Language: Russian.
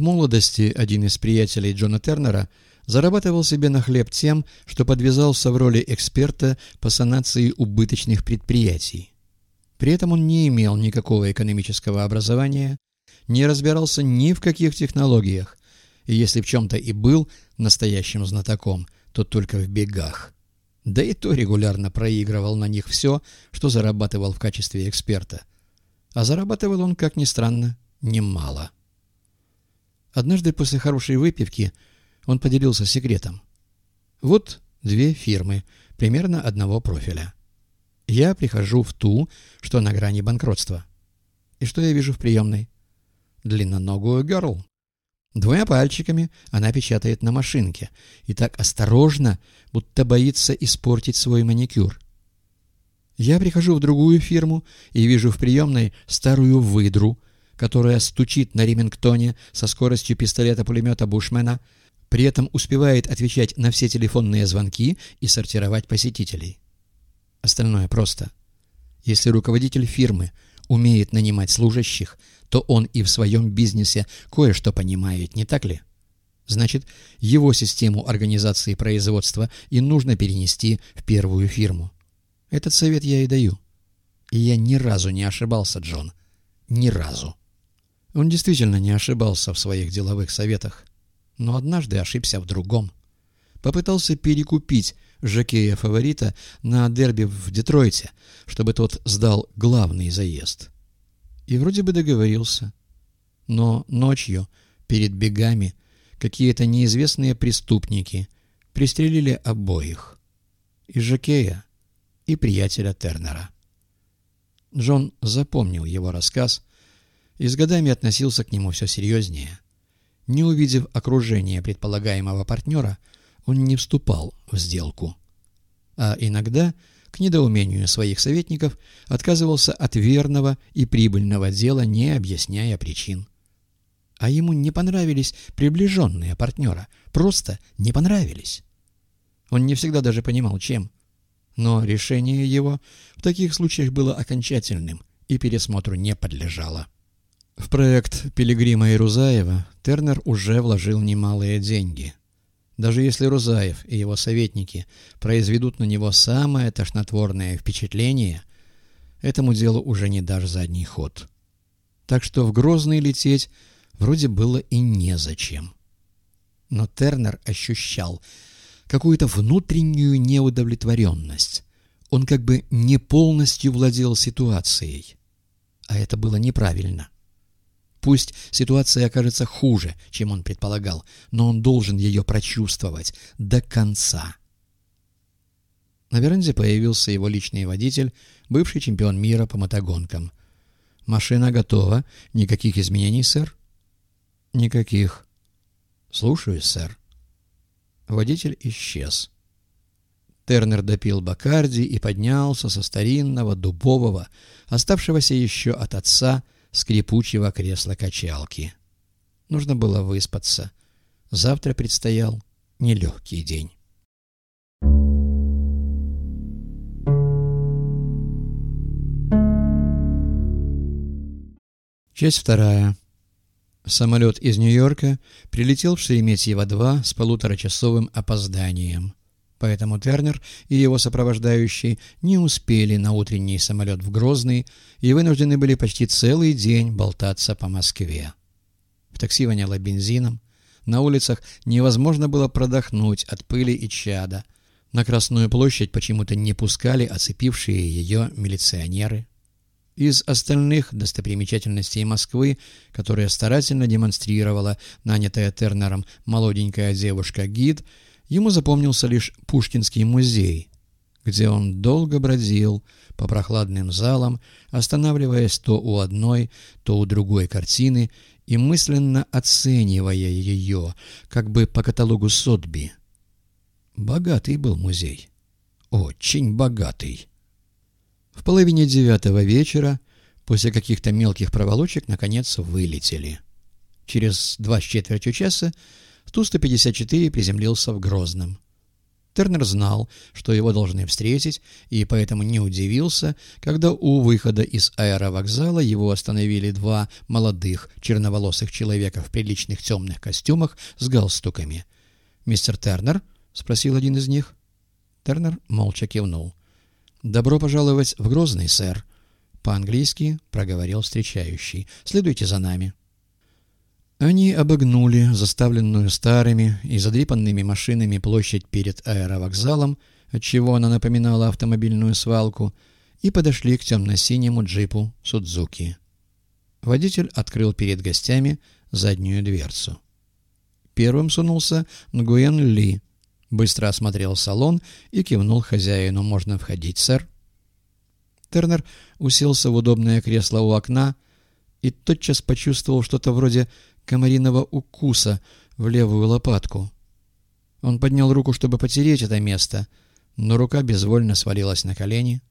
молодости один из приятелей Джона Тернера зарабатывал себе на хлеб тем, что подвязался в роли эксперта по санации убыточных предприятий. При этом он не имел никакого экономического образования, не разбирался ни в каких технологиях, и если в чем-то и был настоящим знатоком, то только в бегах. Да и то регулярно проигрывал на них все, что зарабатывал в качестве эксперта. А зарабатывал он, как ни странно, немало. Однажды после хорошей выпивки он поделился секретом. Вот две фирмы, примерно одного профиля. Я прихожу в ту, что на грани банкротства. И что я вижу в приемной? Длинноногую герл. Двумя пальчиками она печатает на машинке и так осторожно, будто боится испортить свой маникюр. Я прихожу в другую фирму и вижу в приемной старую выдру, которая стучит на ремингтоне со скоростью пистолета-пулемета Бушмена, при этом успевает отвечать на все телефонные звонки и сортировать посетителей. Остальное просто. Если руководитель фирмы умеет нанимать служащих, то он и в своем бизнесе кое-что понимает, не так ли? Значит, его систему организации производства и нужно перенести в первую фирму. Этот совет я и даю. И я ни разу не ошибался, Джон. Ни разу. Он действительно не ошибался в своих деловых советах, но однажды ошибся в другом. Попытался перекупить жокея-фаворита на дерби в Детройте, чтобы тот сдал главный заезд. И вроде бы договорился. Но ночью, перед бегами, какие-то неизвестные преступники пристрелили обоих. И жокея, и приятеля Тернера. Джон запомнил его рассказ и с годами относился к нему все серьезнее. Не увидев окружение предполагаемого партнера, он не вступал в сделку. А иногда, к недоумению своих советников, отказывался от верного и прибыльного дела, не объясняя причин. А ему не понравились приближенные партнера, просто не понравились. Он не всегда даже понимал, чем. Но решение его в таких случаях было окончательным и пересмотру не подлежало. В проект Пилигрима и Рузаева Тернер уже вложил немалые деньги. Даже если Рузаев и его советники произведут на него самое тошнотворное впечатление, этому делу уже не дашь задний ход. Так что в Грозный лететь вроде было и незачем. Но Тернер ощущал какую-то внутреннюю неудовлетворенность. Он как бы не полностью владел ситуацией. А это было неправильно. Пусть ситуация окажется хуже, чем он предполагал, но он должен ее прочувствовать до конца. На веранде появился его личный водитель, бывший чемпион мира по мотогонкам. «Машина готова. Никаких изменений, сэр?» «Никаких». «Слушаюсь, сэр». Водитель исчез. Тернер допил Бакарди и поднялся со старинного, дубового, оставшегося еще от отца, скрипучего кресла-качалки. Нужно было выспаться. Завтра предстоял нелегкий день. Часть вторая. Самолет из Нью-Йорка прилетел в Шереметьево-2 с полуторачасовым опозданием. Поэтому Тернер и его сопровождающий не успели на утренний самолет в Грозный и вынуждены были почти целый день болтаться по Москве. В такси воняло бензином, на улицах невозможно было продохнуть от пыли и чада. На Красную площадь почему-то не пускали оцепившие ее милиционеры. Из остальных достопримечательностей Москвы, которые старательно демонстрировала нанятая Тернером молоденькая девушка-гид, Ему запомнился лишь Пушкинский музей, где он долго бродил по прохладным залам, останавливаясь то у одной, то у другой картины и мысленно оценивая ее, как бы по каталогу Сотби. Богатый был музей. Очень богатый. В половине девятого вечера, после каких-то мелких проволочек, наконец вылетели. Через два с четвертью часа Ту-154 приземлился в Грозном. Тернер знал, что его должны встретить, и поэтому не удивился, когда у выхода из аэровокзала его остановили два молодых черноволосых человека в приличных темных костюмах с галстуками. «Мистер Тернер?» — спросил один из них. Тернер молча кивнул. «Добро пожаловать в Грозный, сэр», — по-английски проговорил встречающий. «Следуйте за нами». Они обогнули заставленную старыми и задрипанными машинами площадь перед аэровокзалом, отчего она напоминала автомобильную свалку, и подошли к темно-синему джипу Судзуки. Водитель открыл перед гостями заднюю дверцу. Первым сунулся Нгуэн Ли, быстро осмотрел салон и кивнул хозяину «Можно входить, сэр?» Тернер уселся в удобное кресло у окна и тотчас почувствовал что-то вроде комариного укуса в левую лопатку. Он поднял руку, чтобы потереть это место, но рука безвольно свалилась на колени,